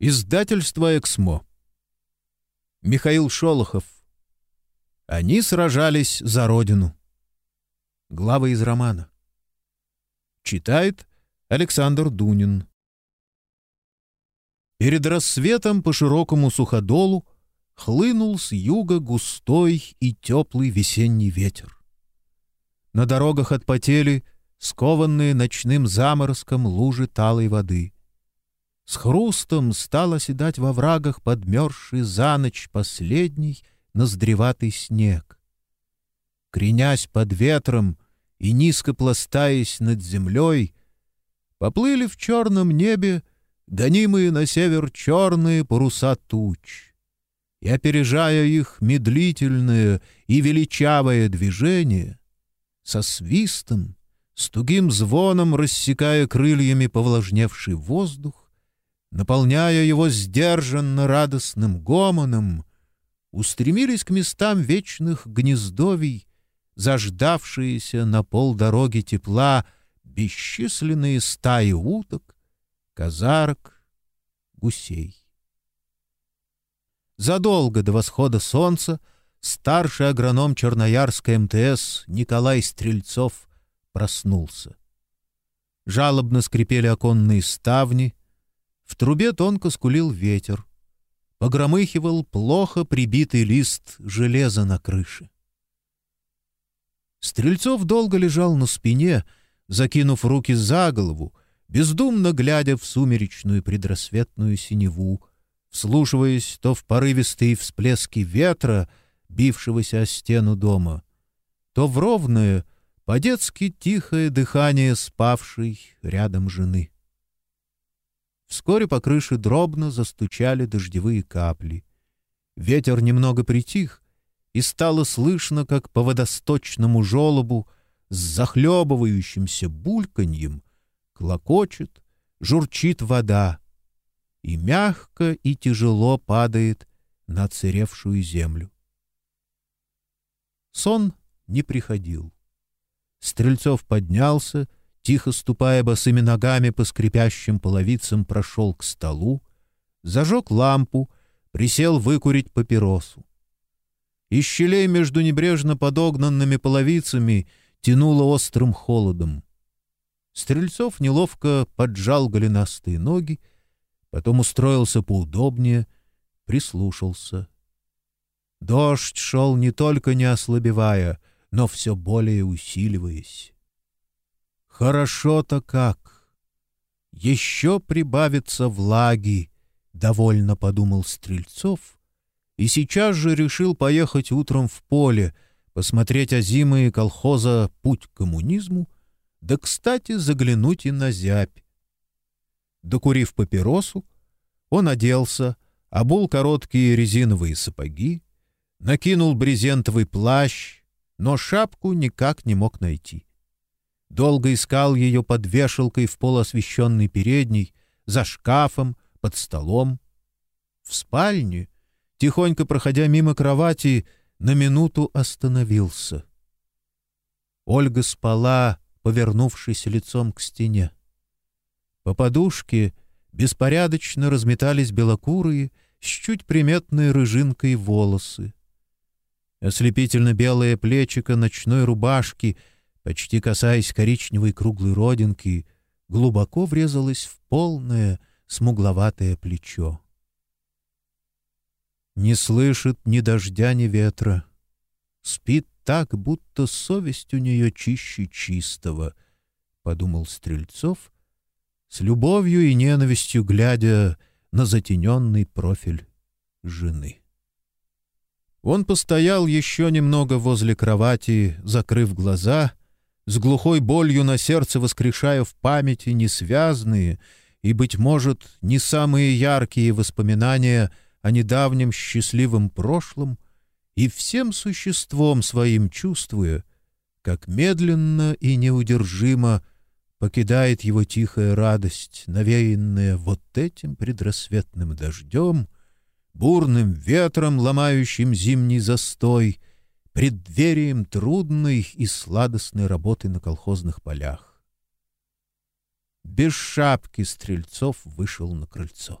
Издательство «Эксмо». Михаил Шолохов. Они сражались за родину. Глава из романа. Читает Александр Дунин. Перед рассветом по широкому суходолу хлынул с юга густой и теплый весенний ветер. На дорогах отпотели скованные ночным заморозком лужи талой воды. С хрустом стал оседать во врагах подмерзший за ночь последний ноздреватый снег. Кренясь под ветром и низко пластаясь над землей, поплыли в черном небе гонимые на север черные паруса туч. И, опережая их медлительное и величавое движение, со свистом, с тугим звоном рассекая крыльями повлажневший воздух, наполняя его сдержанно радостным гомоном, устремились к местам вечных гнездовий, заждавшиеся на полдороги тепла бесчисленные стаи уток, казарок, гусей. Задолго до восхода солнца старший агроном Черноярской МТС Николай Стрельцов проснулся. Жалобно скрипели оконные ставни — в трубе тонко скулил ветер. Погромыхивал плохо прибитый лист железа на крыше. Стрельцов долго лежал на спине, закинув руки за голову, бездумно глядя в сумеречную предрассветную синеву, вслушиваясь то в порывистые всплески ветра, бившегося о стену дома, то в ровное, по-детски тихое дыхание спавшей рядом жены. Вскоре по крыше дробно застучали дождевые капли. Ветер немного притих, и стало слышно, как по водосточному желобу с захлебывающимся бульканьем клокочет, журчит вода и мягко и тяжело падает на церевшую землю. Сон не приходил. Стрельцов поднялся тихо ступая босыми ногами по скрипящим половицам, прошел к столу, зажег лампу, присел выкурить папиросу. Из щелей между небрежно подогнанными половицами тянуло острым холодом. Стрельцов неловко поджал голенастые ноги, потом устроился поудобнее, прислушался. Дождь шел не только не ослабевая, но все более усиливаясь. Хорошо-то как! Еще прибавится влаги, — довольно подумал Стрельцов, и сейчас же решил поехать утром в поле, посмотреть озимые колхоза «Путь к коммунизму», да, кстати, заглянуть и на зябь. Докурив папиросу, он оделся, обул короткие резиновые сапоги, накинул брезентовый плащ, но шапку никак не мог найти. Долго искал ее под вешалкой в полуосвещенной передней, за шкафом, под столом. В спальне, тихонько проходя мимо кровати, на минуту остановился. Ольга спала, повернувшись лицом к стене. По подушке беспорядочно разметались белокурые, с чуть приметной рыжинкой волосы. Ослепительно белое плечико ночной рубашки — почти касаясь коричневой круглой родинки, глубоко врезалась в полное смугловатое плечо. Не слышит ни дождя, ни ветра. Спит так, будто совесть у нее чище чистого, — подумал Стрельцов, с любовью и ненавистью глядя на затененный профиль жены. Он постоял еще немного возле кровати, закрыв глаза — с глухой болью на сердце воскрешая в памяти несвязные и, быть может, не самые яркие воспоминания о недавнем счастливом прошлом и всем существом своим чувствуя, как медленно и неудержимо покидает его тихая радость, навеянная вот этим предрассветным дождем, бурным ветром, ломающим зимний застой — преддверием трудной и сладостной работы на колхозных полях. Без шапки Стрельцов вышел на крыльцо.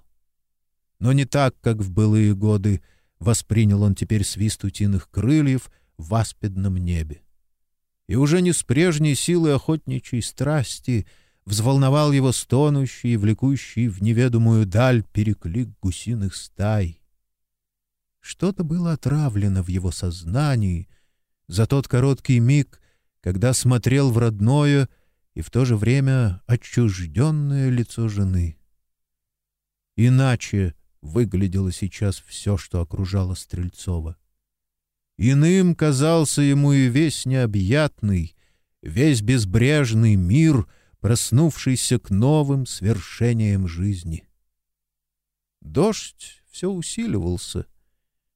но не так, как в былые годы воспринял он теперь свист утиных крыльев в аспидном небе. И уже не с прежней силой охотничьей страсти взволновал его стонущий и влекущий в неведомую даль переклик гусиных стай. Что-то было отравлено в его сознании за тот короткий миг, когда смотрел в родное и в то же время отчужденное лицо жены. Иначе выглядело сейчас все, что окружало Стрельцова. Иным казался ему и весь необъятный, весь безбрежный мир, проснувшийся к новым свершениям жизни. Дождь все усиливался.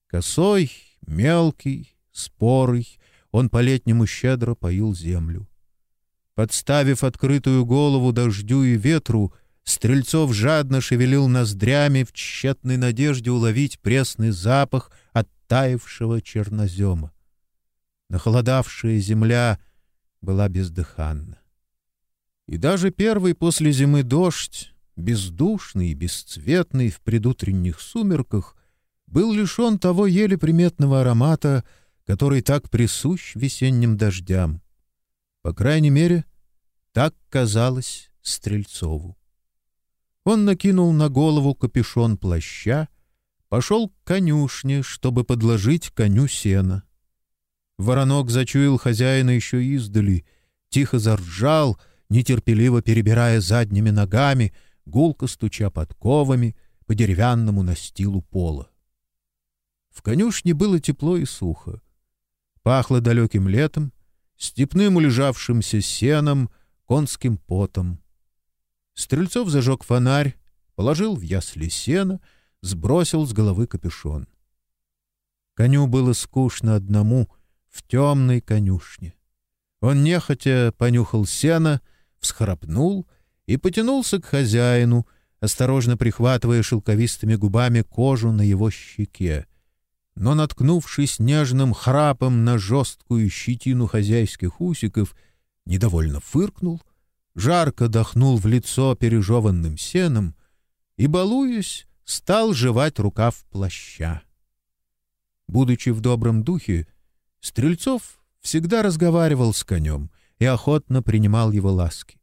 Косой, мелкий, спорый, он по-летнему щедро поил землю. Подставив открытую голову дождю и ветру, Стрельцов жадно шевелил ноздрями в тщетной надежде уловить пресный запах оттаившего чернозема. Нахолодавшая земля была бездыханна. И даже первый после зимы дождь, бездушный и бесцветный в предутренних сумерках, был лишен того еле приметного аромата, который так присущ весенним дождям. По крайней мере, так казалось Стрельцову. Он накинул на голову капюшон плаща, пошел к конюшне, чтобы подложить коню сена. Воронок зачуял хозяина еще издали, тихо заржал, нетерпеливо перебирая задними ногами, гулко стуча подковами по деревянному настилу пола. В конюшне было тепло и сухо. Пахло далеким летом, степным улежавшимся сеном, конским потом. Стрельцов зажег фонарь, положил в ясли сена, сбросил с головы капюшон. Коню было скучно одному в темной конюшне. Он нехотя понюхал сено, всхрапнул и потянулся к хозяину, осторожно прихватывая шелковистыми губами кожу на его щеке. Но, наткнувшись нежным храпом на жесткую щетину хозяйских усиков, недовольно фыркнул жарко дохнул в лицо пережеванным сеном и, балуясь, стал жевать рукав плаща. Будучи в добром духе, Стрельцов всегда разговаривал с конем и охотно принимал его ласки.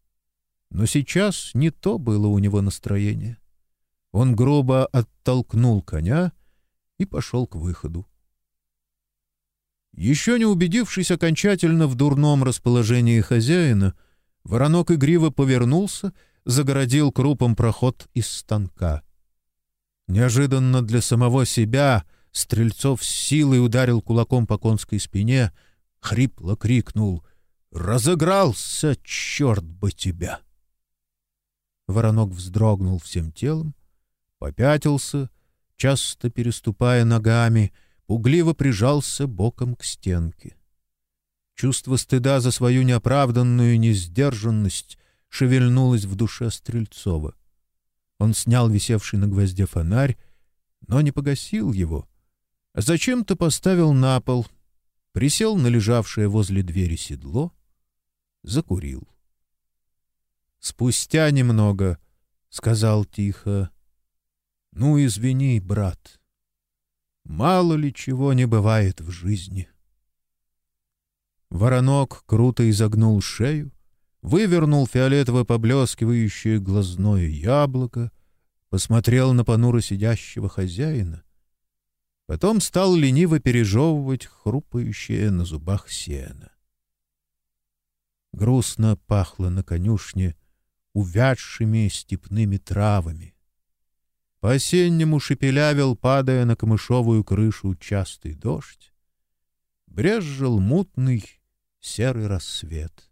Но сейчас не то было у него настроение. Он грубо оттолкнул коня и пошел к выходу. Еще не убедившись окончательно в дурном расположении хозяина, Воронок игриво повернулся, загородил крупом проход из станка. Неожиданно для самого себя Стрельцов с силой ударил кулаком по конской спине, хрипло крикнул «Разыгрался, черт бы тебя!» Воронок вздрогнул всем телом, попятился, часто переступая ногами, пугливо прижался боком к стенке. Чувство стыда за свою неоправданную несдержанность шевельнулось в душе Стрельцова. Он снял висевший на гвозде фонарь, но не погасил его, а зачем-то поставил на пол, присел на лежавшее возле двери седло, закурил. Спустя немного сказал тихо, «Ну, извини, брат, мало ли чего не бывает в жизни». Воронок круто изогнул шею, вывернул фиолетово поблескивающее глазное яблоко, посмотрел на понуро сидящего хозяина. Потом стал лениво пережевывать хрупающее на зубах сено. Грустно пахло на конюшне увядшими степными травами. По-осеннему шепелявил, падая на камышовую крышу частый дождь. Брезжил мутный, серый рассвет.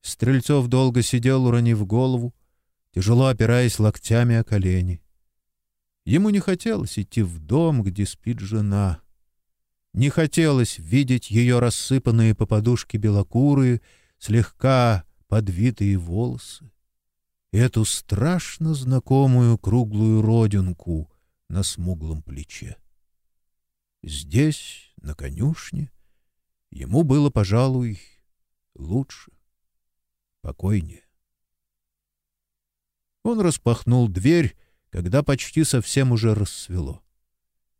Стрельцов долго сидел, уронив голову, тяжело опираясь локтями о колени. Ему не хотелось идти в дом, где спит жена. Не хотелось видеть ее рассыпанные по подушке белокурые, слегка подвитые волосы. Эту страшно знакомую круглую родинку на смуглом плече. Здесь, на конюшне, Ему было, пожалуй, лучше, покойнее. Он распахнул дверь, когда почти совсем уже рассвело.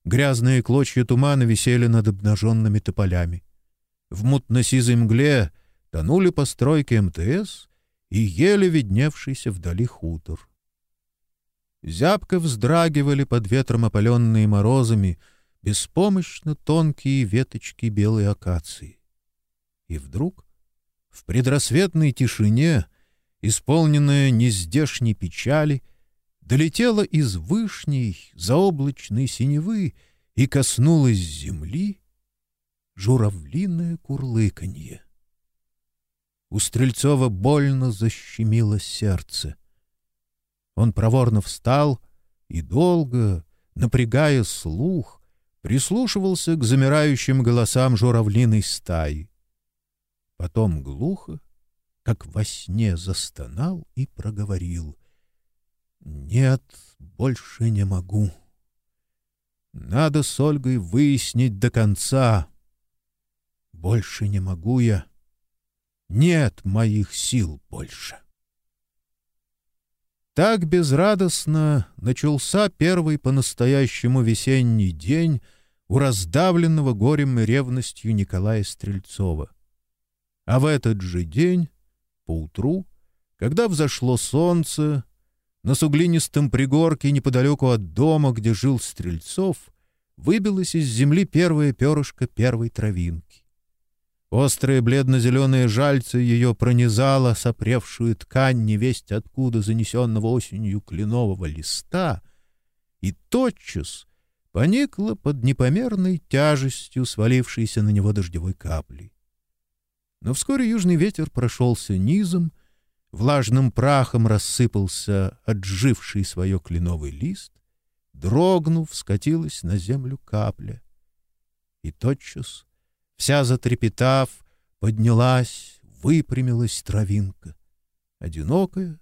Грязные клочья тумана висели над обнаженными тополями. В мутно-сизой мгле тонули постройки МТС и еле видневшийся вдали хутор. Зябко вздрагивали под ветром опаленные морозами беспомощно тонкие веточки белой акации. И вдруг в предрассветной тишине, исполненная нездешней печали, долетела из вышней заоблачной синевы и коснулась земли журавлиное курлыканье. У Стрельцова больно защемило сердце. Он проворно встал и долго, напрягая слух, прислушивался к замирающим голосам журавлиной стаи. Потом глухо, как во сне, застонал и проговорил. «Нет, больше не могу. Надо с Ольгой выяснить до конца. Больше не могу я. Нет моих сил больше». Так безрадостно начался первый по-настоящему весенний день у раздавленного горем и ревностью Николая Стрельцова. А в этот же день, поутру, когда взошло солнце, на суглинистом пригорке неподалеку от дома, где жил Стрельцов, выбилось из земли первое перышко первой травинки. Острые бледно-зеленые жальцы ее пронизало сопревшую ткань невесть откуда занесенного осенью кленового листа, и тотчас поникла под непомерной тяжестью свалившейся на него дождевой капли. Но вскоре южный ветер прошелся низом, влажным прахом рассыпался отживший свое кленовый лист, дрогнув, скатилась на землю капля. И тотчас, вся затрепетав, поднялась, выпрямилась травинка. Одинокая,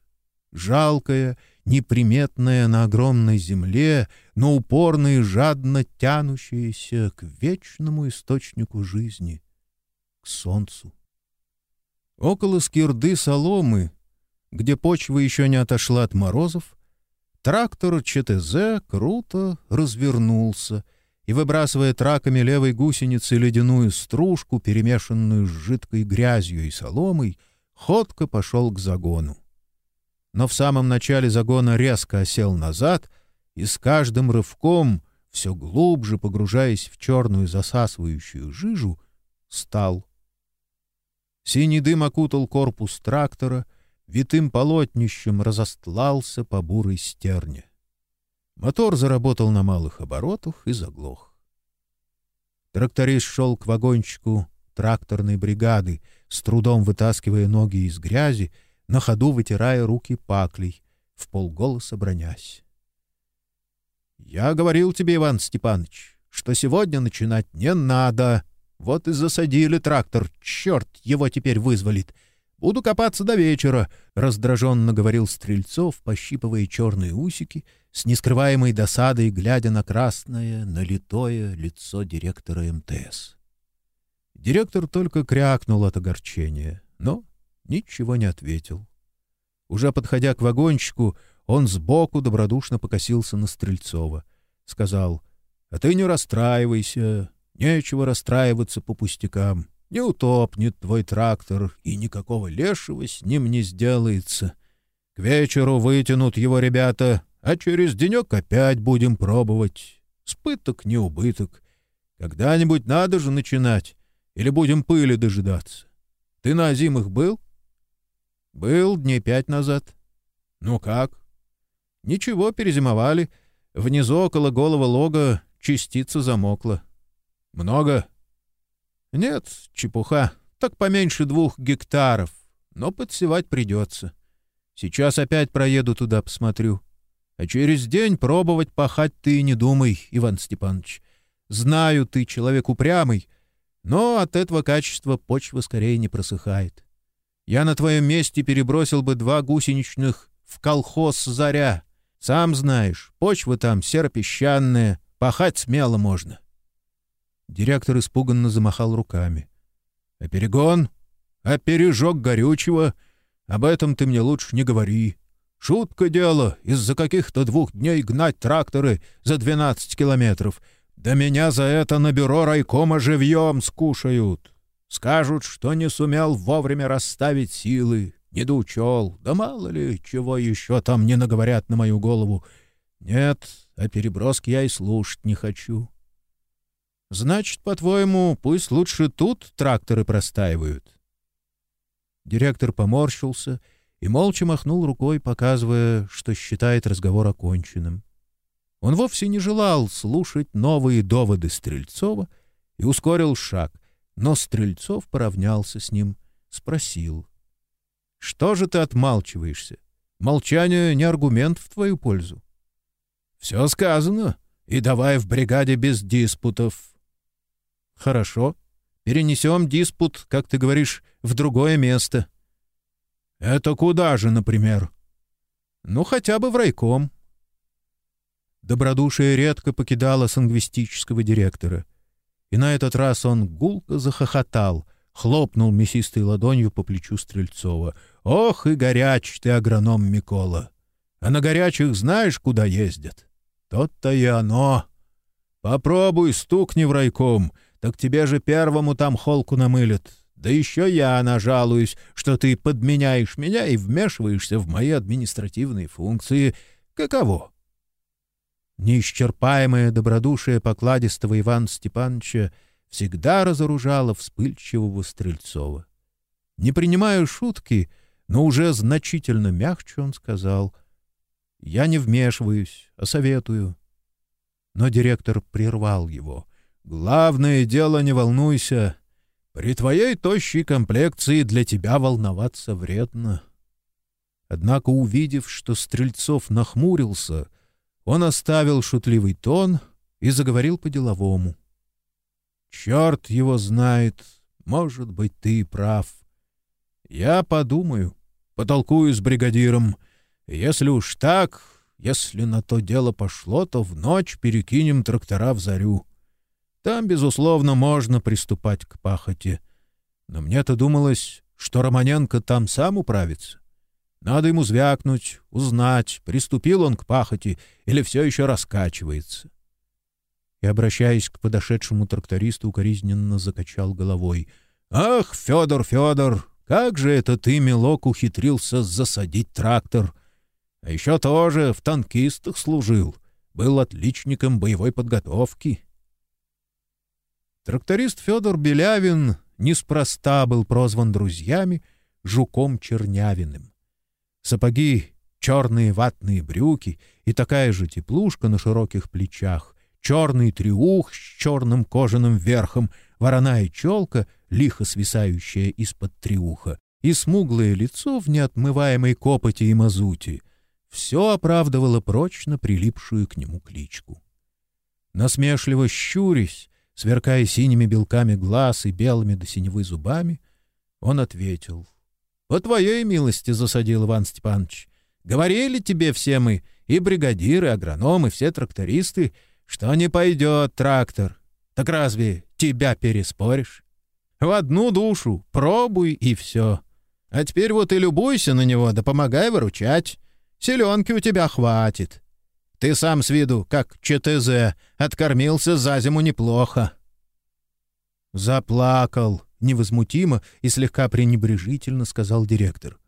жалкая, неприметная на огромной земле, но упорно и жадно тянущаяся к вечному источнику жизни, к солнцу. Около скирды соломы, где почва еще не отошла от морозов, трактор ЧТЗ круто развернулся и, выбрасывая траками левой гусеницы ледяную стружку, перемешанную с жидкой грязью и соломой, ходко пошел к загону. Но в самом начале загона резко осел назад и с каждым рывком, все глубже погружаясь в черную засасывающую жижу, стал Синий дым окутал корпус трактора, витым полотнищем разостлался по бурой стерне. Мотор заработал на малых оборотах и заглох. Тракторист шел к вагончику тракторной бригады, с трудом вытаскивая ноги из грязи, на ходу вытирая руки паклей, в полголоса бронясь. — Я говорил тебе, Иван Степанович, что сегодня начинать не надо, вот и засадили трактор. Черт его теперь вызволит. Буду копаться до вечера, — раздраженно говорил Стрельцов, пощипывая черные усики, с нескрываемой досадой, глядя на красное, налитое лицо директора МТС. Директор только крякнул от огорчения, но ничего не ответил. Уже подходя к вагончику, он сбоку добродушно покосился на Стрельцова. Сказал, — А ты не расстраивайся, Нечего расстраиваться по пустякам. Не утопнет твой трактор, и никакого лешего с ним не сделается. К вечеру вытянут его ребята, а через денек опять будем пробовать. Спыток не убыток. Когда-нибудь надо же начинать, или будем пыли дожидаться. Ты на зимах был? Был дней пять назад. Ну как? Ничего, перезимовали. Внизу около голого лога частица замокла. Много? Нет, чепуха. Так поменьше двух гектаров. Но подсевать придется. Сейчас опять проеду туда, посмотрю. А через день пробовать пахать ты не думай, Иван Степанович. Знаю, ты человек упрямый, но от этого качества почва скорее не просыхает. Я на твоем месте перебросил бы два гусеничных в колхоз «Заря». Сам знаешь, почва там серопесчаная, пахать смело можно. Директор испуганно замахал руками. «А перегон? А пережог горючего? Об этом ты мне лучше не говори. Шутка дело, из-за каких-то двух дней гнать тракторы за 12 километров. Да меня за это на бюро райкома живьем скушают. Скажут, что не сумел вовремя расставить силы, не доучел, да мало ли, чего еще там не наговорят на мою голову. Нет, о переброске я и слушать не хочу. Значит, по-твоему, пусть лучше тут тракторы простаивают? Директор поморщился и молча махнул рукой, показывая, что считает разговор оконченным. Он вовсе не желал слушать новые доводы Стрельцова и ускорил шаг, но Стрельцов поравнялся с ним, спросил. — Что же ты отмалчиваешься? Молчание не аргумент в твою пользу. — Все сказано, и давай в бригаде без диспутов. — Хорошо. Перенесем диспут, как ты говоришь, в другое место. — Это куда же, например? — Ну, хотя бы в райком. Добродушие редко покидало сангвистического директора. И на этот раз он гулко захохотал, хлопнул мясистой ладонью по плечу Стрельцова. «Ох и горяч ты, агроном Микола! А на горячих знаешь, куда ездят? Тот-то и оно! Попробуй, стукни в райком, так тебе же первому там холку намылят. Да еще я нажалуюсь, что ты подменяешь меня и вмешиваешься в мои административные функции. Каково? Неисчерпаемое добродушие покладистого Ивана Степановича всегда разоружало вспыльчивого Стрельцова. Не принимая шутки, но уже значительно мягче он сказал, «Я не вмешиваюсь, а советую». Но директор прервал его — Главное дело, не волнуйся. При твоей тощей комплекции для тебя волноваться вредно. Однако, увидев, что Стрельцов нахмурился, он оставил шутливый тон и заговорил по-деловому. «Черт его знает, может быть, ты прав. Я подумаю, потолкую с бригадиром. Если уж так, если на то дело пошло, то в ночь перекинем трактора в зарю». Там, безусловно, можно приступать к пахоте. Но мне-то думалось, что Романенко там сам управится. Надо ему звякнуть, узнать, приступил он к пахоте или все еще раскачивается. И, обращаясь к подошедшему трактористу, укоризненно закачал головой. «Ах, Федор, Федор, как же это ты, милок, ухитрился засадить трактор! А еще тоже в танкистах служил, был отличником боевой подготовки». Тракторист Федор Белявин неспроста был прозван друзьями Жуком Чернявиным. Сапоги, черные ватные брюки и такая же теплушка на широких плечах, черный триух с черным кожаным верхом, вороная челка, лихо свисающая из-под триуха, и смуглое лицо в неотмываемой копоти и мазуте — все оправдывало прочно прилипшую к нему кличку. Насмешливо щурясь, Сверкая синими белками глаз и белыми до синевы зубами, он ответил. — По твоей милости засадил Иван Степанович. Говорили тебе все мы, и бригадиры, и агрономы, все трактористы, что не пойдет трактор. Так разве тебя переспоришь? В одну душу пробуй и все. А теперь вот и любуйся на него, да помогай выручать. Селенки у тебя хватит. Ты сам с виду, как ЧТЗ, откормился за зиму неплохо. Заплакал, невозмутимо и слегка пренебрежительно сказал директор.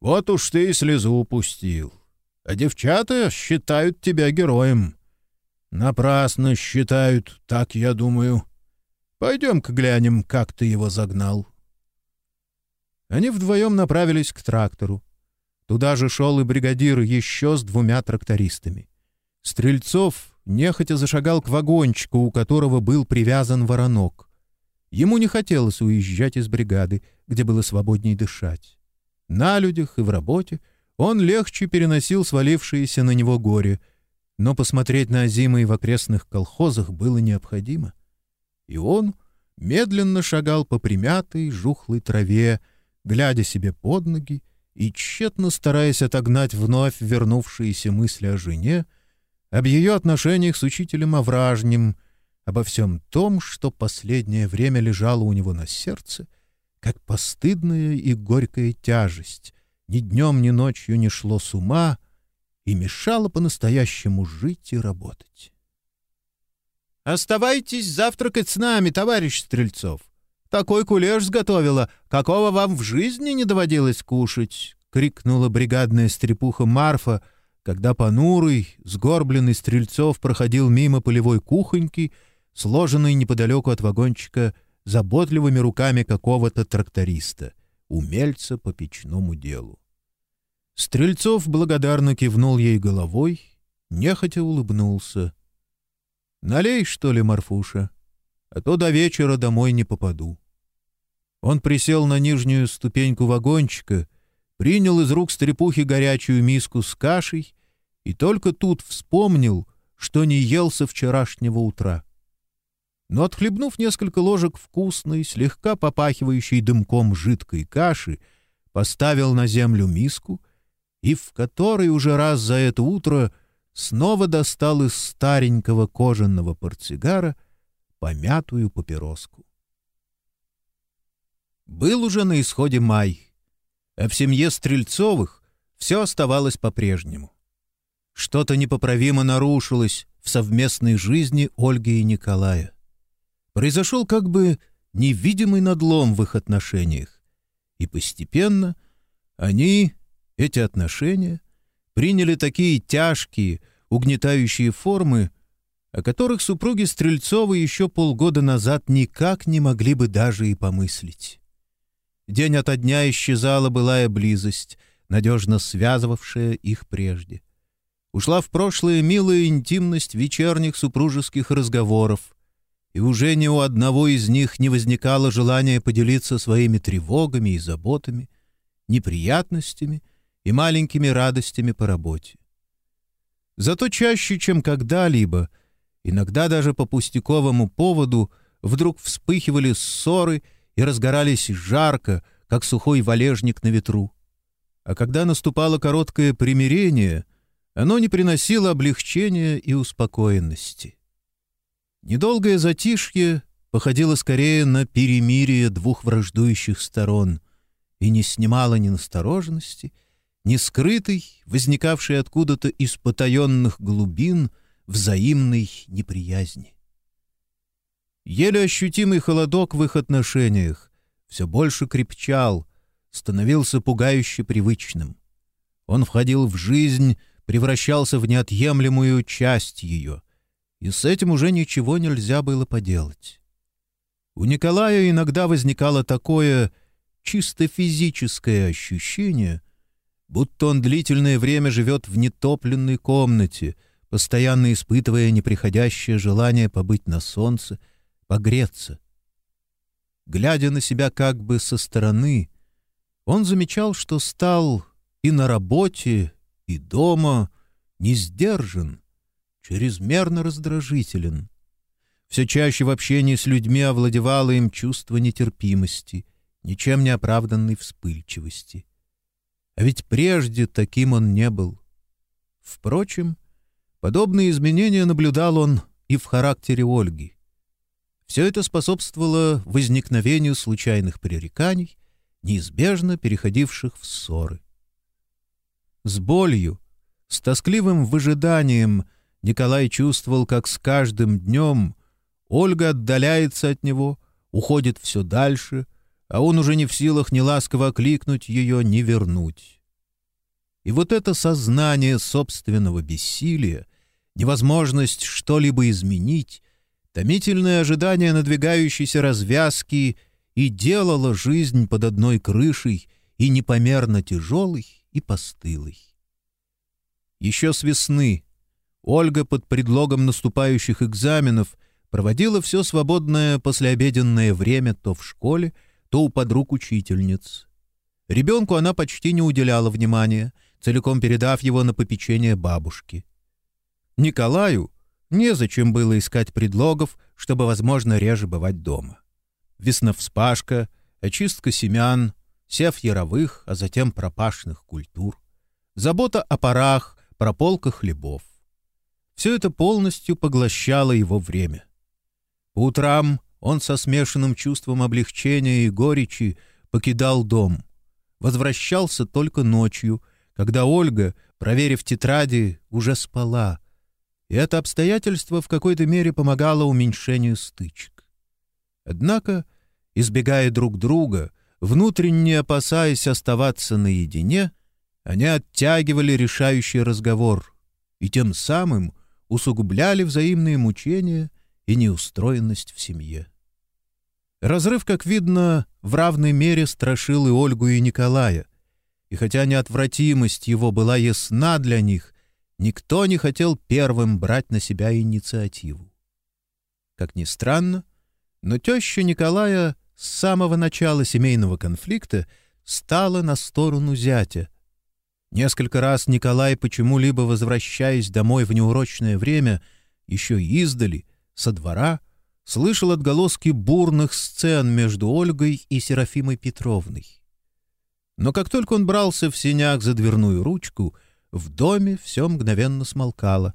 Вот уж ты и слезу упустил. А девчата считают тебя героем. Напрасно считают, так я думаю. Пойдем-ка глянем, как ты его загнал. Они вдвоем направились к трактору. Туда же шел и бригадир еще с двумя трактористами. Стрельцов нехотя зашагал к вагончику, у которого был привязан воронок. Ему не хотелось уезжать из бригады, где было свободней дышать. На людях и в работе он легче переносил свалившееся на него горе, но посмотреть на зимы в окрестных колхозах было необходимо. И он медленно шагал по примятой, жухлой траве, глядя себе под ноги и тщетно стараясь отогнать вновь вернувшиеся мысли о жене, об ее отношениях с учителем Овражним, обо всем том, что последнее время лежало у него на сердце, как постыдная и горькая тяжесть, ни днем, ни ночью не шло с ума и мешало по-настоящему жить и работать. «Оставайтесь завтракать с нами, товарищ Стрельцов. Такой кулеш сготовила, какого вам в жизни не доводилось кушать!» — крикнула бригадная стрепуха Марфа, когда понурый, сгорбленный Стрельцов проходил мимо полевой кухоньки, сложенной неподалеку от вагончика заботливыми руками какого-то тракториста, умельца по печному делу. Стрельцов благодарно кивнул ей головой, нехотя улыбнулся. «Налей, что ли, Марфуша, а то до вечера домой не попаду». Он присел на нижнюю ступеньку вагончика, принял из рук стрепухи горячую миску с кашей и только тут вспомнил, что не ел со вчерашнего утра. Но, отхлебнув несколько ложек вкусной, слегка попахивающей дымком жидкой каши, поставил на землю миску и в которой уже раз за это утро снова достал из старенького кожаного портсигара помятую папироску. Был уже на исходе май, а в семье Стрельцовых все оставалось по-прежнему. Что-то непоправимо нарушилось в совместной жизни Ольги и Николая. Произошел как бы невидимый надлом в их отношениях, и постепенно они, эти отношения, приняли такие тяжкие, угнетающие формы, о которых супруги Стрельцовы еще полгода назад никак не могли бы даже и помыслить. День ото дня исчезала былая близость, надежно связывавшая их прежде. Ушла в прошлое милая интимность вечерних супружеских разговоров, и уже ни у одного из них не возникало желания поделиться своими тревогами и заботами, неприятностями и маленькими радостями по работе. Зато чаще, чем когда-либо, иногда даже по пустяковому поводу, вдруг вспыхивали ссоры и разгорались жарко, как сухой валежник на ветру. А когда наступало короткое примирение, оно не приносило облегчения и успокоенности. Недолгое затишье походило скорее на перемирие двух враждующих сторон и не снимало ни настороженности, ни скрытой, возникавшей откуда-то из потаенных глубин, взаимной неприязни. Еле ощутимый холодок в их отношениях все больше крепчал, становился пугающе привычным. Он входил в жизнь, превращался в неотъемлемую часть ее, и с этим уже ничего нельзя было поделать. У Николая иногда возникало такое чисто физическое ощущение, будто он длительное время живет в нетопленной комнате, постоянно испытывая неприходящее желание побыть на солнце — погреться. Глядя на себя как бы со стороны, он замечал, что стал и на работе, и дома не сдержан, чрезмерно раздражителен. Все чаще в общении с людьми овладевало им чувство нетерпимости, ничем не оправданной вспыльчивости. А ведь прежде таким он не был. Впрочем, подобные изменения наблюдал он и в характере Ольги. Все это способствовало возникновению случайных пререканий, неизбежно переходивших в ссоры. С болью, с тоскливым выжиданием Николай чувствовал, как с каждым днем Ольга отдаляется от него, уходит все дальше, а он уже не в силах ни ласково окликнуть ее, ни вернуть. И вот это сознание собственного бессилия, невозможность что-либо изменить, Томительное ожидание надвигающейся развязки и делало жизнь под одной крышей и непомерно тяжелой и постылой. Еще с весны Ольга под предлогом наступающих экзаменов проводила все свободное послеобеденное время то в школе, то у подруг учительниц. Ребенку она почти не уделяла внимания, целиком передав его на попечение бабушки. Николаю Незачем было искать предлогов, чтобы, возможно, реже бывать дома. Весновспашка, очистка семян, сев яровых, а затем пропашных культур, забота о парах, прополка хлебов. Все это полностью поглощало его время. По утрам он со смешанным чувством облегчения и горечи покидал дом, возвращался только ночью, когда Ольга, проверив тетради, уже спала. И это обстоятельство в какой-то мере помогало уменьшению стычек. Однако, избегая друг друга, внутренне опасаясь оставаться наедине, они оттягивали решающий разговор и тем самым усугубляли взаимные мучения и неустроенность в семье. Разрыв, как видно, в равной мере страшил и Ольгу, и Николая, и хотя неотвратимость его была ясна для них, никто не хотел первым брать на себя инициативу. Как ни странно, но теща Николая с самого начала семейного конфликта стала на сторону зятя. Несколько раз Николай, почему-либо возвращаясь домой в неурочное время, еще издали, со двора — слышал отголоски бурных сцен между Ольгой и Серафимой Петровной. Но как только он брался в синяк за дверную ручку, в доме все мгновенно смолкало.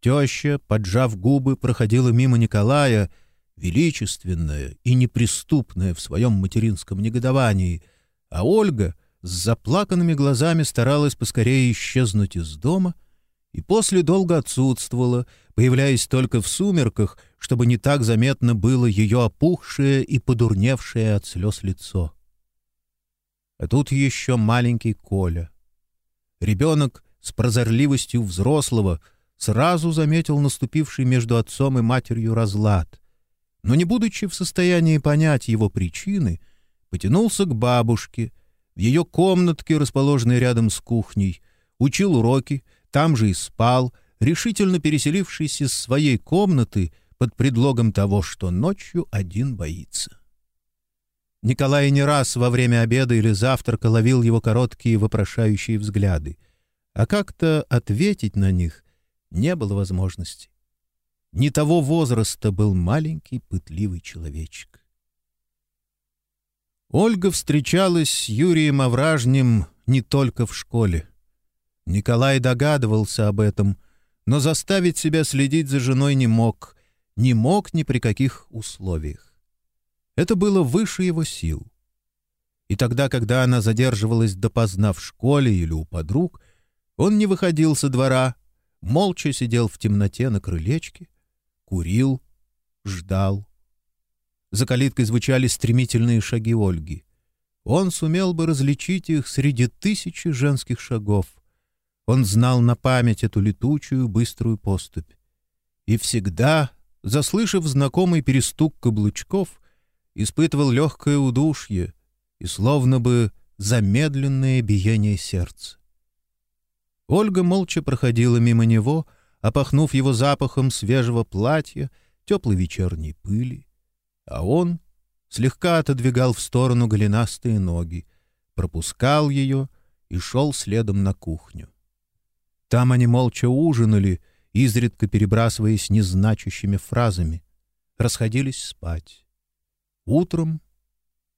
Теща, поджав губы, проходила мимо Николая, величественная и неприступная в своем материнском негодовании, а Ольга с заплаканными глазами старалась поскорее исчезнуть из дома — и после долго отсутствовала, появляясь только в сумерках, чтобы не так заметно было ее опухшее и подурневшее от слез лицо. А тут еще маленький Коля. Ребенок с прозорливостью взрослого сразу заметил наступивший между отцом и матерью разлад, но, не будучи в состоянии понять его причины, потянулся к бабушке, в ее комнатке, расположенной рядом с кухней, учил уроки, там же и спал, решительно переселившись из своей комнаты под предлогом того, что ночью один боится. Николай не раз во время обеда или завтрака ловил его короткие вопрошающие взгляды, а как-то ответить на них не было возможности. Не того возраста был маленький пытливый человечек. Ольга встречалась с Юрием Овражнем не только в школе. Николай догадывался об этом, но заставить себя следить за женой не мог, не мог ни при каких условиях. Это было выше его сил. И тогда, когда она задерживалась допоздна в школе или у подруг, он не выходил со двора, молча сидел в темноте на крылечке, курил, ждал. За калиткой звучали стремительные шаги Ольги. Он сумел бы различить их среди тысячи женских шагов. Он знал на память эту летучую, быструю поступь. И всегда, заслышав знакомый перестук каблучков, испытывал легкое удушье и словно бы замедленное биение сердца. Ольга молча проходила мимо него, опахнув его запахом свежего платья, теплой вечерней пыли, а он слегка отодвигал в сторону голенастые ноги, пропускал ее и шел следом на кухню. Там они молча ужинали, изредка перебрасываясь незначащими фразами, расходились спать. Утром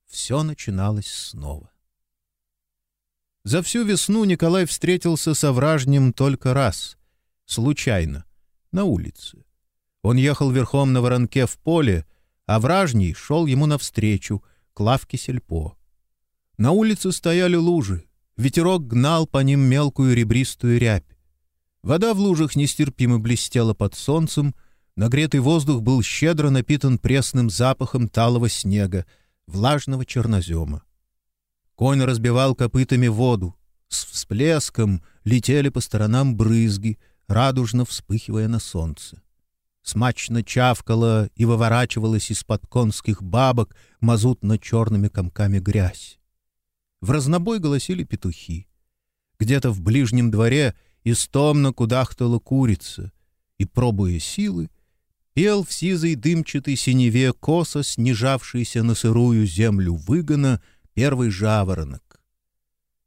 все начиналось снова. За всю весну Николай встретился с овражнем только раз, случайно, на улице. Он ехал верхом на воронке в поле, а вражний шел ему навстречу, к лавке сельпо. На улице стояли лужи, ветерок гнал по ним мелкую ребристую рябь. Вода в лужах нестерпимо блестела под солнцем, нагретый воздух был щедро напитан пресным запахом талого снега, влажного чернозема. Конь разбивал копытами воду, с всплеском летели по сторонам брызги, радужно вспыхивая на солнце. Смачно чавкала и выворачивалась из-под конских бабок мазутно-черными комками грязь. В разнобой голосили петухи. Где-то в ближнем дворе — истомно кудахтала курица и, пробуя силы, пел в сизой дымчатой синеве косо снижавшийся на сырую землю выгона первый жаворонок.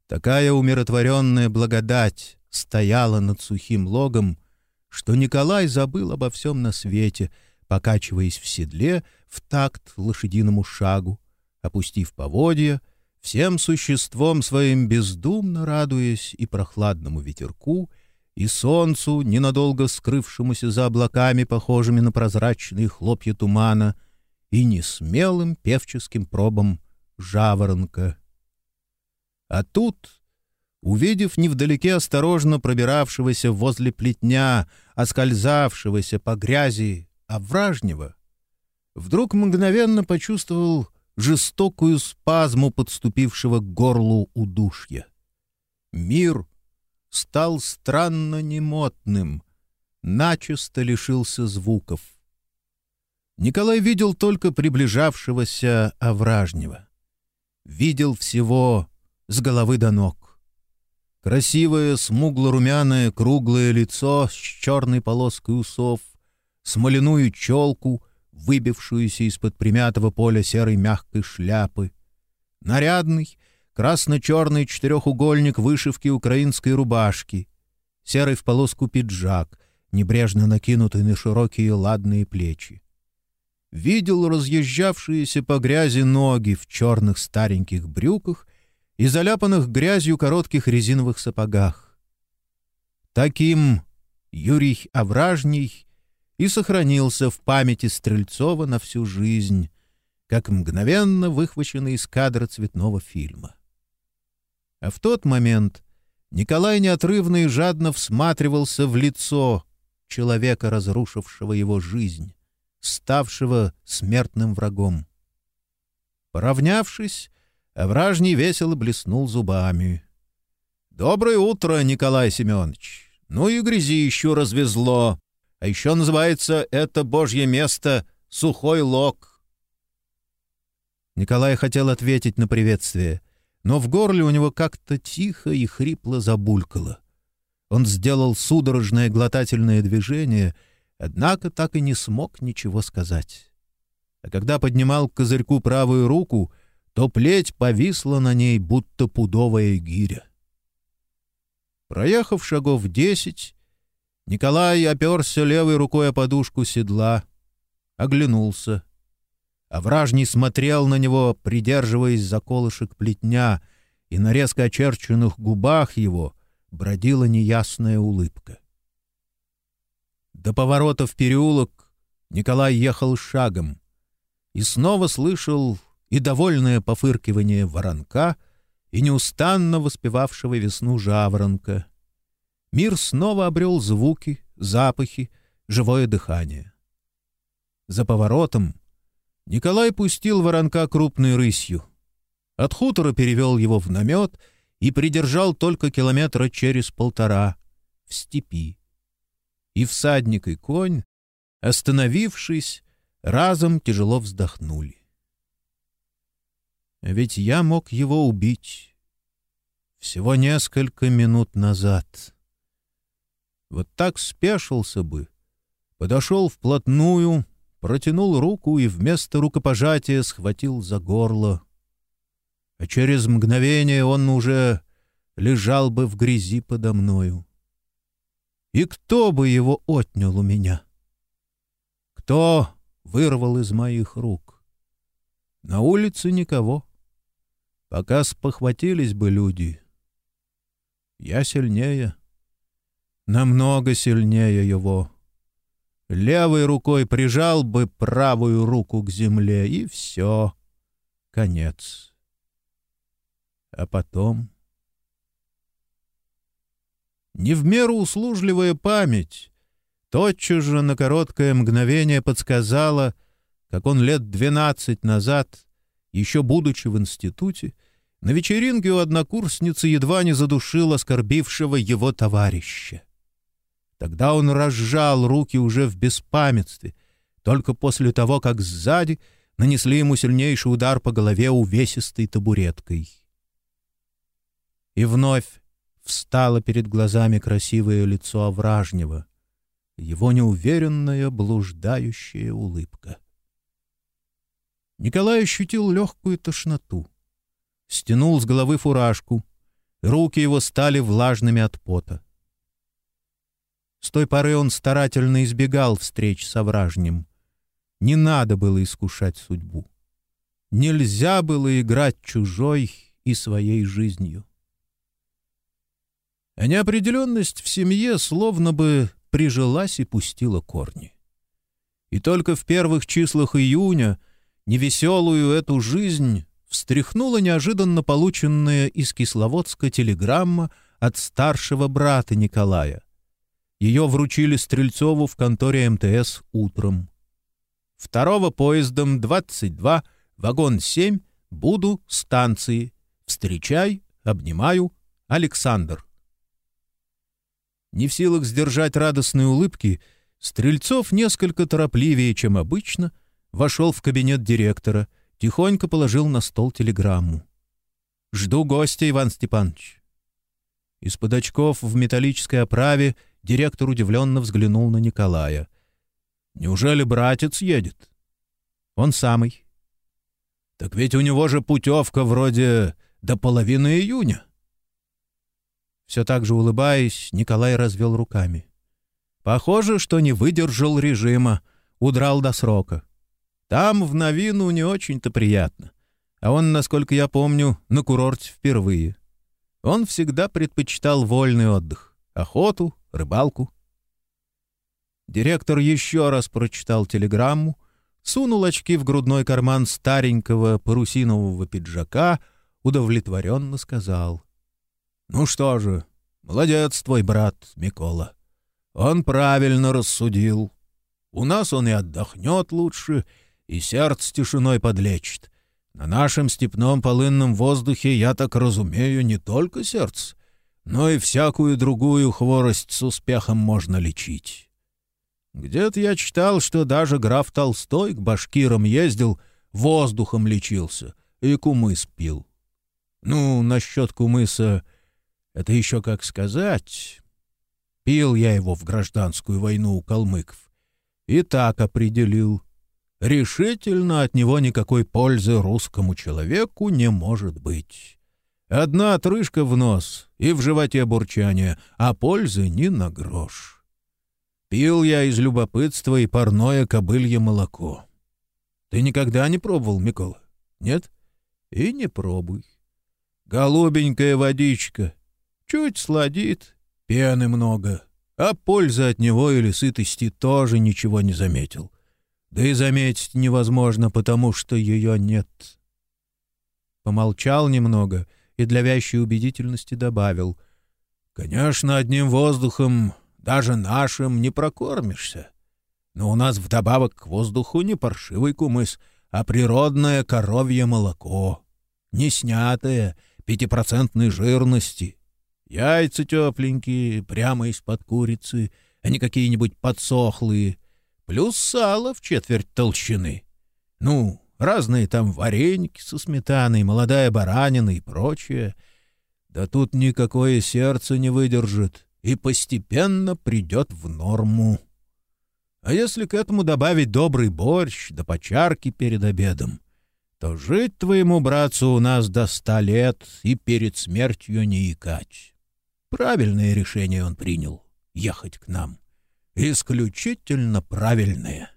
Такая умиротворенная благодать стояла над сухим логом, что Николай забыл обо всем на свете, покачиваясь в седле в такт лошадиному шагу, опустив поводья всем существом своим бездумно радуясь и прохладному ветерку, и солнцу, ненадолго скрывшемуся за облаками, похожими на прозрачные хлопья тумана, и несмелым певческим пробам жаворонка. А тут, увидев невдалеке осторожно пробиравшегося возле плетня, оскользавшегося по грязи овражнего, вдруг мгновенно почувствовал жестокую спазму подступившего к горлу удушья. Мир стал странно немотным, начисто лишился звуков. Николай видел только приближавшегося овражнего. Видел всего с головы до ног. Красивое, смугло-румяное, круглое лицо с черной полоской усов, смоляную челку, выбившуюся из-под примятого поля серой мягкой шляпы, нарядный, красно-черный четырехугольник вышивки украинской рубашки, серый в полоску пиджак, небрежно накинутый на широкие ладные плечи. Видел разъезжавшиеся по грязи ноги в черных стареньких брюках и заляпанных грязью коротких резиновых сапогах. Таким Юрий Овражний и сохранился в памяти Стрельцова на всю жизнь, как мгновенно выхваченный из кадра цветного фильма. А в тот момент Николай неотрывно и жадно всматривался в лицо человека, разрушившего его жизнь, ставшего смертным врагом. Поравнявшись, Овражний весело блеснул зубами. «Доброе утро, Николай Семенович! Ну и грязи еще развезло!» А еще называется это божье место Сухой Лог. Николай хотел ответить на приветствие, но в горле у него как-то тихо и хрипло забулькало. Он сделал судорожное глотательное движение, однако так и не смог ничего сказать. А когда поднимал к козырьку правую руку, то плеть повисла на ней, будто пудовая гиря. Проехав шагов десять, Николай оперся левой рукой о подушку седла, оглянулся. А вражний смотрел на него, придерживаясь за колышек плетня, и на резко очерченных губах его бродила неясная улыбка. До поворота в переулок Николай ехал шагом и снова слышал и довольное пофыркивание воронка, и неустанно воспевавшего весну жаворонка — Мир снова обрел звуки, запахи, живое дыхание. За поворотом Николай пустил воронка крупной рысью. От хутора перевел его в намет и придержал только километра через полтора в степи. И всадник, и конь, остановившись, разом тяжело вздохнули. Ведь я мог его убить всего несколько минут назад. Вот так спешился бы. Подошел вплотную, протянул руку и вместо рукопожатия схватил за горло. А через мгновение он уже лежал бы в грязи подо мною. И кто бы его отнял у меня? Кто вырвал из моих рук? На улице никого. Пока спохватились бы люди. Я сильнее — намного сильнее его. Левой рукой прижал бы правую руку к земле, и все, конец. А потом... Не в меру услужливая память тотчас же на короткое мгновение подсказала, как он лет двенадцать назад, еще будучи в институте, на вечеринке у однокурсницы едва не задушил оскорбившего его товарища. Тогда он разжал руки уже в беспамятстве, только после того, как сзади нанесли ему сильнейший удар по голове увесистой табуреткой. И вновь встало перед глазами красивое лицо Овражнего, его неуверенная блуждающая улыбка. Николай ощутил легкую тошноту. Стянул с головы фуражку. Руки его стали влажными от пота. Той поры он старательно избегал встреч с овражнем. Не надо было искушать судьбу. Нельзя было играть чужой и своей жизнью. А неопределенность в семье словно бы прижилась и пустила корни. И только в первых числах июня невеселую эту жизнь встряхнула неожиданно полученная из Кисловодска телеграмма от старшего брата Николая. Ее вручили Стрельцову в конторе МТС утром. Второго поездом 22, вагон 7, буду станции. Встречай, обнимаю, Александр. Не в силах сдержать радостные улыбки, Стрельцов несколько торопливее, чем обычно, вошел в кабинет директора, тихонько положил на стол телеграмму. «Жду гостя, Иван Степанович». Из-под очков в металлической оправе директор удивленно взглянул на Николая. «Неужели братец едет?» «Он самый». «Так ведь у него же путевка вроде до половины июня». Все так же улыбаясь, Николай развел руками. Похоже, что не выдержал режима, удрал до срока. Там в новину не очень-то приятно. А он, насколько я помню, на курорте впервые. Он всегда предпочитал вольный отдых, охоту, рыбалку. Директор еще раз прочитал телеграмму, сунул очки в грудной карман старенького парусинового пиджака, удовлетворенно сказал. «Ну что же, молодец твой брат Микола. Он правильно рассудил. У нас он и отдохнет лучше, и сердце тишиной подлечит. На нашем степном полынном воздухе, я так разумею, не только сердце, но и всякую другую хворость с успехом можно лечить. Где-то я читал, что даже граф Толстой к башкирам ездил, воздухом лечился и кумыс пил. Ну, насчет кумыса это еще как сказать. Пил я его в гражданскую войну у калмыков. И так определил. Решительно от него никакой пользы русскому человеку не может быть. Одна отрыжка в нос и в животе бурчание, а пользы ни на грош. Пил я из любопытства и парное кобылье молоко. Ты никогда не пробовал, Микола? Нет? И не пробуй. Голубенькая водичка. Чуть сладит, пены много, а пользы от него или сытости тоже ничего не заметил. — да и заметить невозможно, потому что ее нет. Помолчал немного и для вящей убедительности добавил. «Конечно, одним воздухом, даже нашим, не прокормишься. Но у нас вдобавок к воздуху не паршивый кумыс, а природное коровье молоко, не снятое, пятипроцентной жирности. Яйца тепленькие, прямо из-под курицы, а не какие-нибудь подсохлые, плюс сало в четверть толщины. Ну, разные там вареники со сметаной, молодая баранина и прочее. Да тут никакое сердце не выдержит и постепенно придет в норму. А если к этому добавить добрый борщ да почарки перед обедом, то жить твоему братцу у нас до ста лет и перед смертью не икать. Правильное решение он принял — ехать к нам исключительно правильные.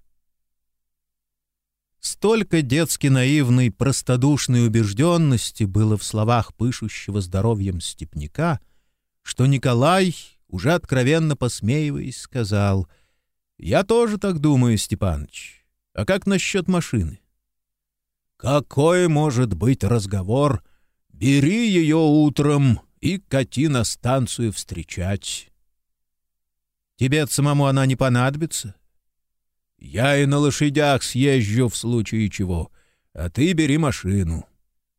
Столько детски наивной, простодушной убежденности было в словах пышущего здоровьем степняка, что Николай, уже откровенно посмеиваясь, сказал, «Я тоже так думаю, Степаныч. А как насчет машины?» «Какой может быть разговор? Бери ее утром и кати на станцию встречать». Тебе самому она не понадобится. Я и на лошадях съезжу в случае чего, а ты бери машину.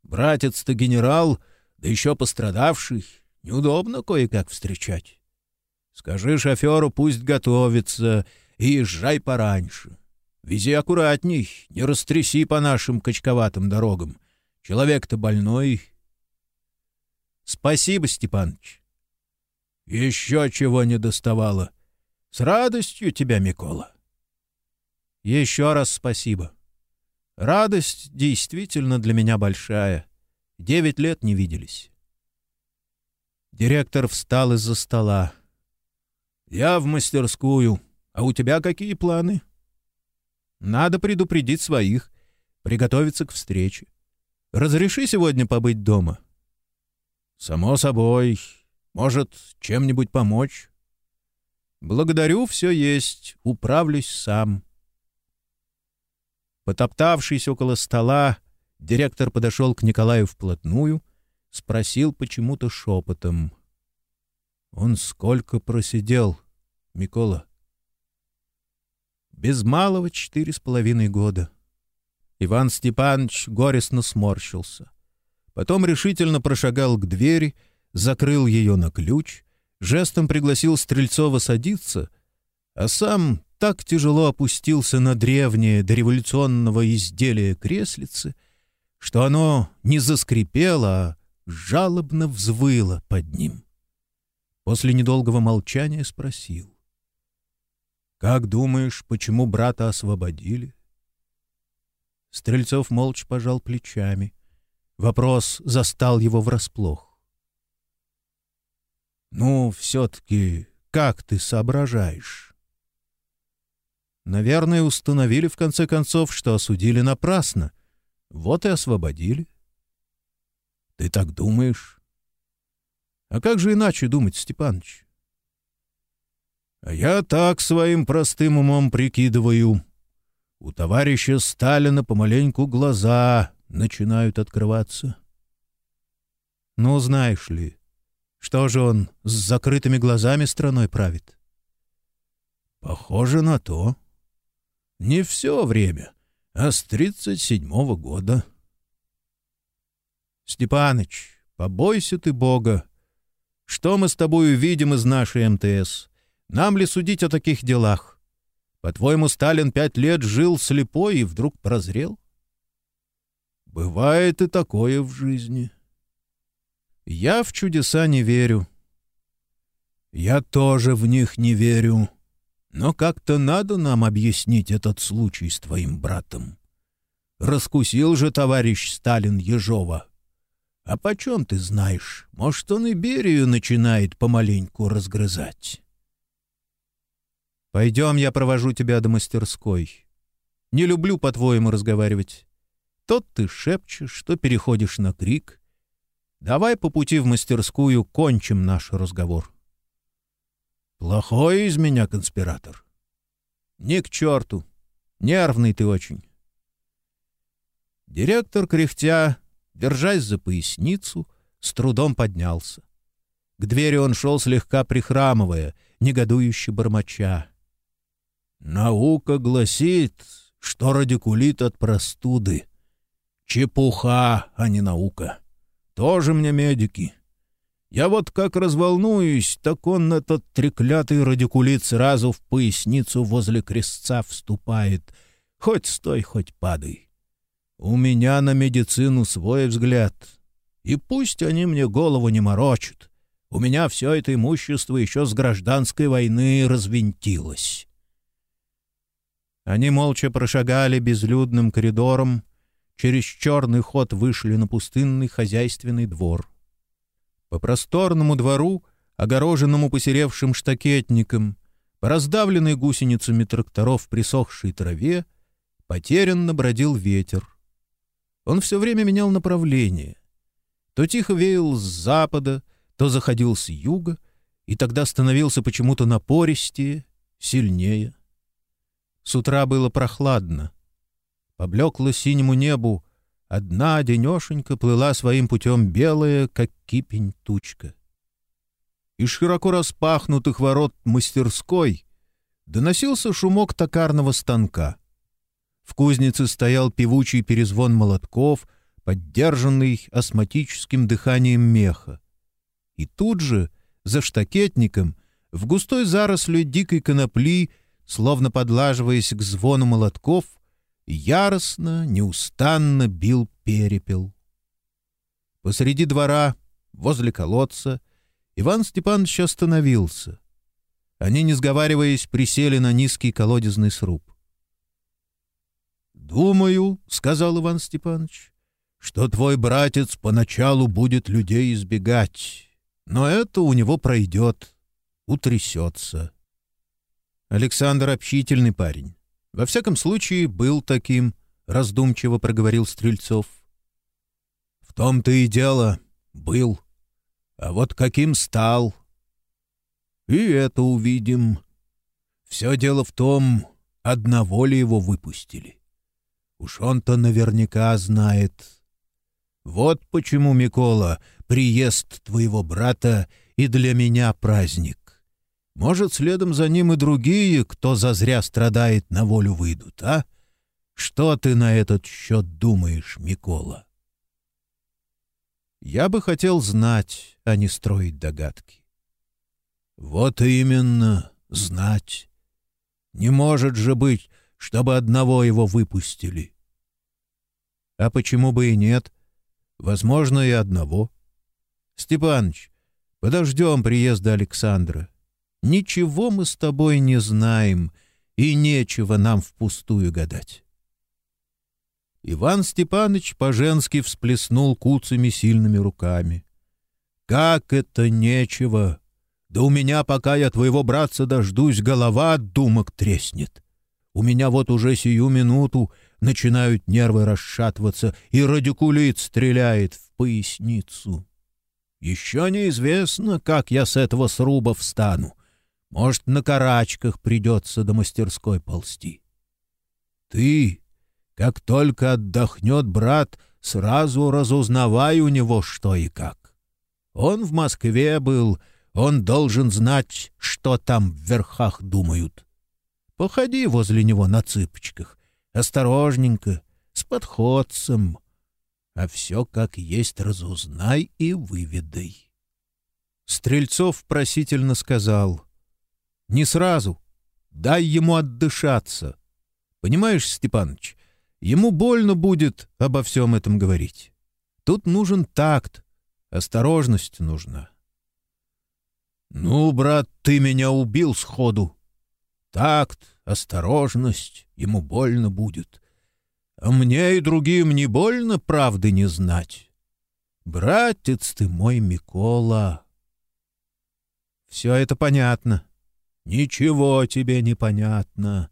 Братец-то генерал, да еще пострадавший, неудобно кое-как встречать. Скажи шоферу, пусть готовится, и езжай пораньше. Вези аккуратней, не растряси по нашим качковатым дорогам. Человек-то больной. Спасибо, Степаныч. Еще чего не доставало. С радостью тебя, Микола. Еще раз спасибо. Радость действительно для меня большая. Девять лет не виделись. Директор встал из-за стола. «Я в мастерскую. А у тебя какие планы?» «Надо предупредить своих, приготовиться к встрече. Разреши сегодня побыть дома?» «Само собой. Может, чем-нибудь помочь?» Благодарю, все есть, управлюсь сам. Потоптавшись около стола, Директор подошел к Николаю вплотную, спросил почему-то шепотом. «Он сколько просидел, Микола?» «Без малого четыре с половиной года». Иван Степанович горестно сморщился. Потом решительно прошагал к двери, закрыл ее на ключ, жестом пригласил Стрельцова садиться, а сам так тяжело опустился на древнее дореволюционного изделия креслицы, что оно не заскрипело, а жалобно взвыло под ним. После недолгого молчания спросил. «Как думаешь, почему брата освободили?» Стрельцов молча пожал плечами. Вопрос застал его врасплох. «Ну, все-таки, как ты соображаешь?» Наверное, установили в конце концов, что осудили напрасно. Вот и освободили. Ты так думаешь? А как же иначе думать, Степаныч? А я так своим простым умом прикидываю. У товарища Сталина помаленьку глаза начинают открываться. Ну, знаешь ли, что же он с закрытыми глазами страной правит? Похоже на то. Не все время, а с тридцать седьмого года. Степаныч, побойся ты Бога. Что мы с тобой увидим из нашей МТС? Нам ли судить о таких делах? По-твоему, Сталин пять лет жил слепой и вдруг прозрел? Бывает и такое в жизни. Я в чудеса не верю. Я тоже в них не верю. Но как-то надо нам объяснить этот случай с твоим братом. Раскусил же товарищ Сталин Ежова. А почем ты знаешь? Может, он и Берию начинает помаленьку разгрызать. Пойдем, я провожу тебя до мастерской. Не люблю, по-твоему, разговаривать. Тот ты шепчешь, то переходишь на крик. Давай по пути в мастерскую кончим наш разговор. Плохой из меня конспиратор. Ни к черту. Нервный ты очень. Директор, кряхтя, держась за поясницу, с трудом поднялся. К двери он шел слегка прихрамывая, негодующе бормоча. «Наука гласит, что радикулит от простуды. Чепуха, а не наука. Тоже мне медики. Я вот как разволнуюсь, так он этот треклятый радикулит сразу в поясницу возле крестца вступает. Хоть стой, хоть падай. У меня на медицину свой взгляд. И пусть они мне голову не морочат. У меня все это имущество еще с гражданской войны развинтилось. Они молча прошагали безлюдным коридором, через черный ход вышли на пустынный хозяйственный двор — по просторному двору, огороженному посеревшим штакетником, по раздавленной гусеницами тракторов присохшей траве, потерянно бродил ветер. Он все время менял направление. То тихо веял с запада, то заходил с юга, и тогда становился почему-то напористее, сильнее. С утра было прохладно. Поблекло синему небу Одна денешенька плыла своим путем белая, как кипень тучка. Из широко распахнутых ворот мастерской доносился шумок токарного станка. В кузнице стоял певучий перезвон молотков, поддержанный астматическим дыханием меха. И тут же, за штакетником, в густой заросли дикой конопли, словно подлаживаясь к звону молотков, яростно, неустанно бил перепел. Посреди двора, возле колодца, Иван Степанович остановился. Они, не сговариваясь, присели на низкий колодезный сруб. «Думаю, — сказал Иван Степанович, — что твой братец поначалу будет людей избегать, но это у него пройдет, утрясется». Александр — общительный парень. Во всяком случае, был таким, — раздумчиво проговорил Стрельцов. — В том-то и дело, был. А вот каким стал? И это увидим. Все дело в том, одного ли его выпустили. Уж он-то наверняка знает. Вот почему, Микола, приезд твоего брата и для меня праздник. Может, следом за ним и другие, кто зазря страдает, на волю выйдут, а? Что ты на этот счет думаешь, Микола? Я бы хотел знать, а не строить догадки. Вот именно, знать. Не может же быть, чтобы одного его выпустили. А почему бы и нет? Возможно, и одного. Степаныч, подождем приезда Александра. Ничего мы с тобой не знаем, и нечего нам впустую гадать. Иван Степанович по-женски всплеснул куцами сильными руками. «Как это нечего! Да у меня, пока я твоего братца дождусь, голова от думок треснет. У меня вот уже сию минуту начинают нервы расшатываться, и радикулит стреляет в поясницу. Еще неизвестно, как я с этого сруба встану. Может, на карачках придется до мастерской ползти. Ты, как только отдохнет брат, сразу разузнавай у него что и как. Он в Москве был, он должен знать, что там в верхах думают. Походи возле него на цыпочках, осторожненько, с подходцем, а все как есть разузнай и выведай. Стрельцов просительно сказал, «Не сразу, дай ему отдышаться. Понимаешь, Степаныч, ему больно будет обо всем этом говорить. Тут нужен такт, осторожность нужна». «Ну, брат, ты меня убил сходу», такт, осторожность, ему больно будет. А мне и другим не больно правды не знать. Братец ты мой, Микола. Все это понятно. Ничего тебе не понятно.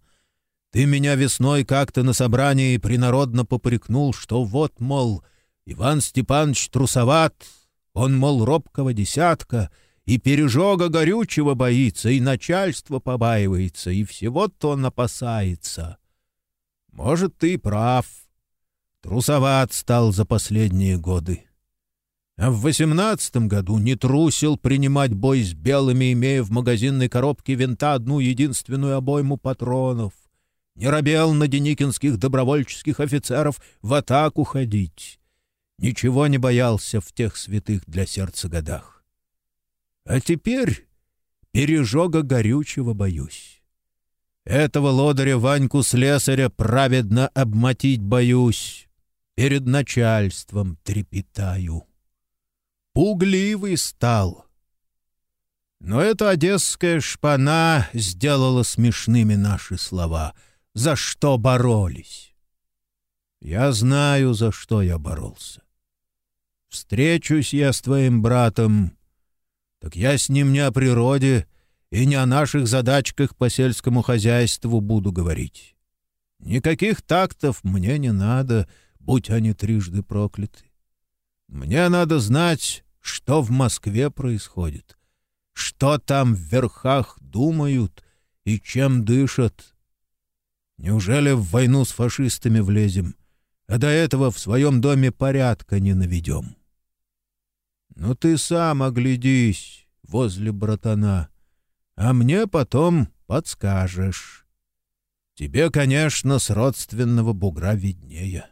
Ты меня весной как-то на собрании принародно попрекнул, что вот, мол, Иван Степанович трусоват, он, мол, робкого десятка — и пережога горючего боится, и начальство побаивается, и всего-то он опасается. Может, ты прав. Трусоват стал за последние годы. А в восемнадцатом году не трусил принимать бой с белыми, имея в магазинной коробке винта одну единственную обойму патронов. Не робел на деникинских добровольческих офицеров в атаку ходить. Ничего не боялся в тех святых для сердца годах. А теперь пережога горючего боюсь. Этого лодыря Ваньку-слесаря праведно обмотить боюсь. Перед начальством трепетаю. Пугливый стал. Но эта одесская шпана сделала смешными наши слова. За что боролись? Я знаю, за что я боролся. Встречусь я с твоим братом так я с ним не о природе и не о наших задачках по сельскому хозяйству буду говорить. Никаких тактов мне не надо, будь они трижды прокляты. Мне надо знать, что в Москве происходит, что там в верхах думают и чем дышат. Неужели в войну с фашистами влезем, а до этого в своем доме порядка не наведем?» Ну ты сам оглядись возле братана, а мне потом подскажешь. Тебе, конечно, с родственного бугра виднее.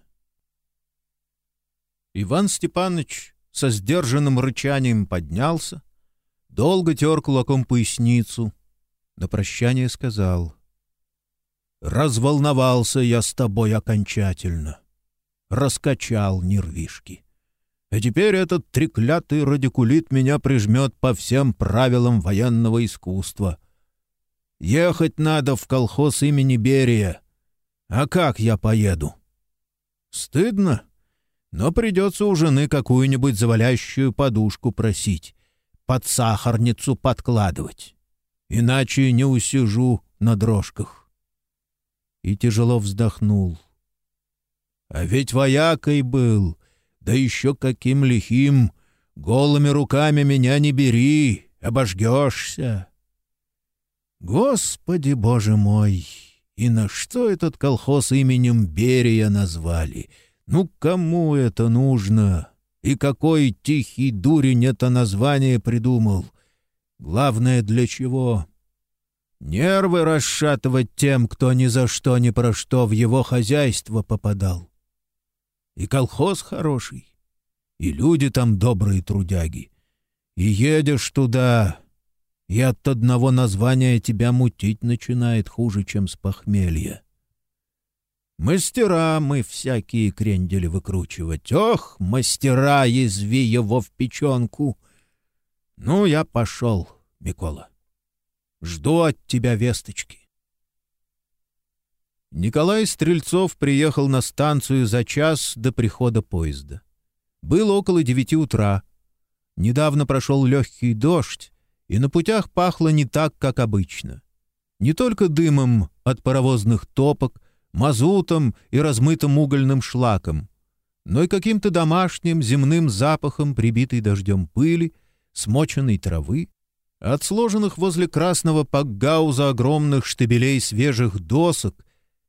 Иван Степанович со сдержанным рычанием поднялся, долго тер кулаком поясницу, на прощание сказал. «Разволновался я с тобой окончательно, раскачал нервишки». А теперь этот треклятый радикулит меня прижмет по всем правилам военного искусства. Ехать надо в колхоз имени Берия. А как я поеду? Стыдно, но придется у жены какую-нибудь завалящую подушку просить, под сахарницу подкладывать. Иначе не усижу на дрожках. И тяжело вздохнул. А ведь воякой был — да еще каким лихим! Голыми руками меня не бери, обожгешься!» «Господи, Боже мой! И на что этот колхоз именем Берия назвали? Ну, кому это нужно? И какой тихий дурень это название придумал? Главное, для чего? Нервы расшатывать тем, кто ни за что ни про что в его хозяйство попадал. И колхоз хороший, и люди там добрые трудяги. И едешь туда, и от одного названия тебя мутить начинает хуже, чем с похмелья. Мастера мы всякие крендели выкручивать. Ох, мастера, язви его в печенку! Ну, я пошел, Микола. Жду от тебя весточки. Николай Стрельцов приехал на станцию за час до прихода поезда. Было около девяти утра. Недавно прошел легкий дождь, и на путях пахло не так, как обычно. Не только дымом от паровозных топок, мазутом и размытым угольным шлаком, но и каким-то домашним земным запахом, прибитой дождем пыли, смоченной травы, от сложенных возле красного пакгауза огромных штабелей свежих досок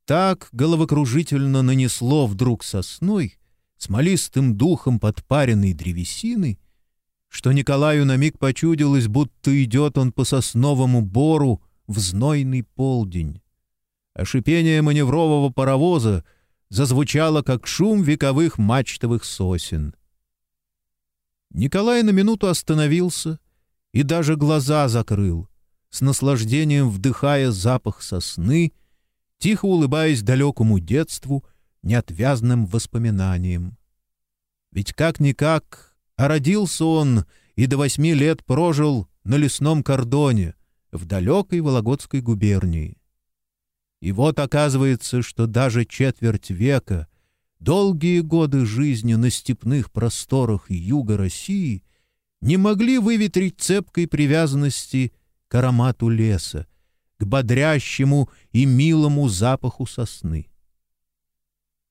так головокружительно нанесло вдруг сосной, смолистым духом подпаренной древесины, что Николаю на миг почудилось, будто идет он по сосновому бору в знойный полдень. А шипение маневрового паровоза зазвучало, как шум вековых мачтовых сосен. Николай на минуту остановился — и даже глаза закрыл, с наслаждением вдыхая запах сосны, тихо улыбаясь далекому детству, неотвязным воспоминаниям. Ведь как-никак, а родился он и до восьми лет прожил на лесном кордоне в далекой Вологодской губернии. И вот оказывается, что даже четверть века, долгие годы жизни на степных просторах юга России — не могли выветрить цепкой привязанности к аромату леса, к бодрящему и милому запаху сосны.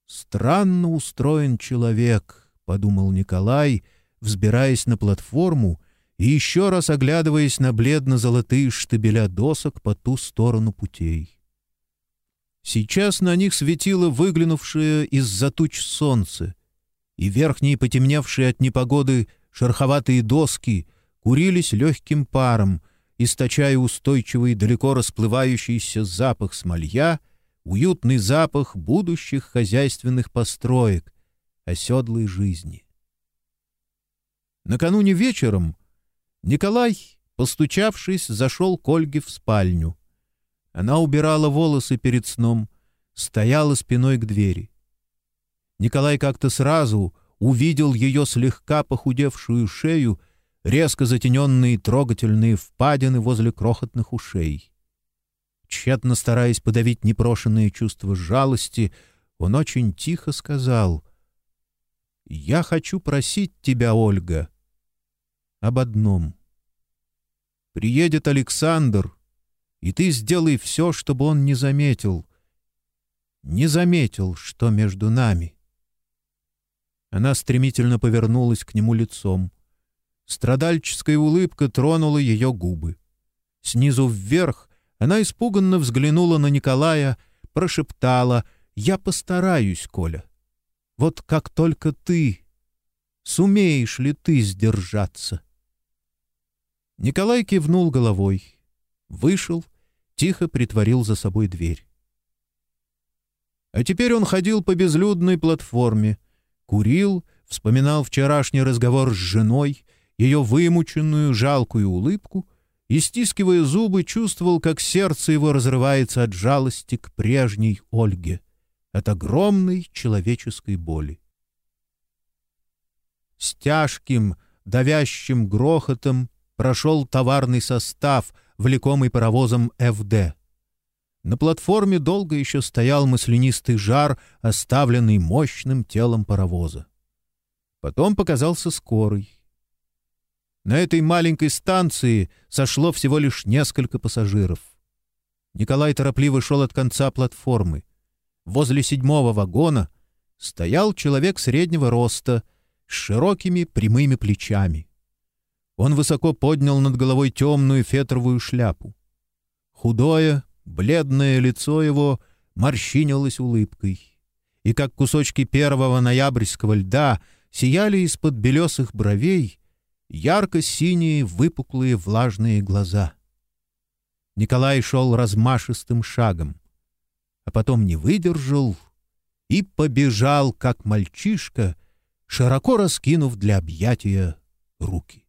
«Странно устроен человек», — подумал Николай, взбираясь на платформу и еще раз оглядываясь на бледно-золотые штабеля досок по ту сторону путей. Сейчас на них светило выглянувшее из-за туч солнце, и верхние, потемневшие от непогоды, шероховатые доски курились легким паром, источая устойчивый, далеко расплывающийся запах смолья, уютный запах будущих хозяйственных построек, оседлой жизни. Накануне вечером Николай, постучавшись, зашел к Ольге в спальню. Она убирала волосы перед сном, стояла спиной к двери. Николай как-то сразу увидел ее слегка похудевшую шею, резко затененные трогательные впадины возле крохотных ушей. Тщетно стараясь подавить непрошенные чувства жалости, он очень тихо сказал «Я хочу просить тебя, Ольга, об одном. Приедет Александр, и ты сделай все, чтобы он не заметил, не заметил, что между нами». Она стремительно повернулась к нему лицом. Страдальческая улыбка тронула ее губы. Снизу вверх она испуганно взглянула на Николая, прошептала «Я постараюсь, Коля. Вот как только ты. Сумеешь ли ты сдержаться?» Николай кивнул головой, вышел, тихо притворил за собой дверь. А теперь он ходил по безлюдной платформе — курил, вспоминал вчерашний разговор с женой, ее вымученную, жалкую улыбку и, стискивая зубы, чувствовал, как сердце его разрывается от жалости к прежней Ольге, от огромной человеческой боли. С тяжким, давящим грохотом прошел товарный состав, влекомый паровозом ФД. На платформе долго еще стоял маслянистый жар, оставленный мощным телом паровоза. Потом показался скорый. На этой маленькой станции сошло всего лишь несколько пассажиров. Николай торопливо шел от конца платформы. Возле седьмого вагона стоял человек среднего роста с широкими прямыми плечами. Он высоко поднял над головой темную фетровую шляпу. Худое, Бледное лицо его морщинилась улыбкой. И как кусочки первого ноябрьского льда сияли из-под белесых бровей ярко-синие выпуклые влажные глаза. Николай шел размашистым шагом, а потом не выдержал и побежал, как мальчишка, широко раскинув для объятия руки.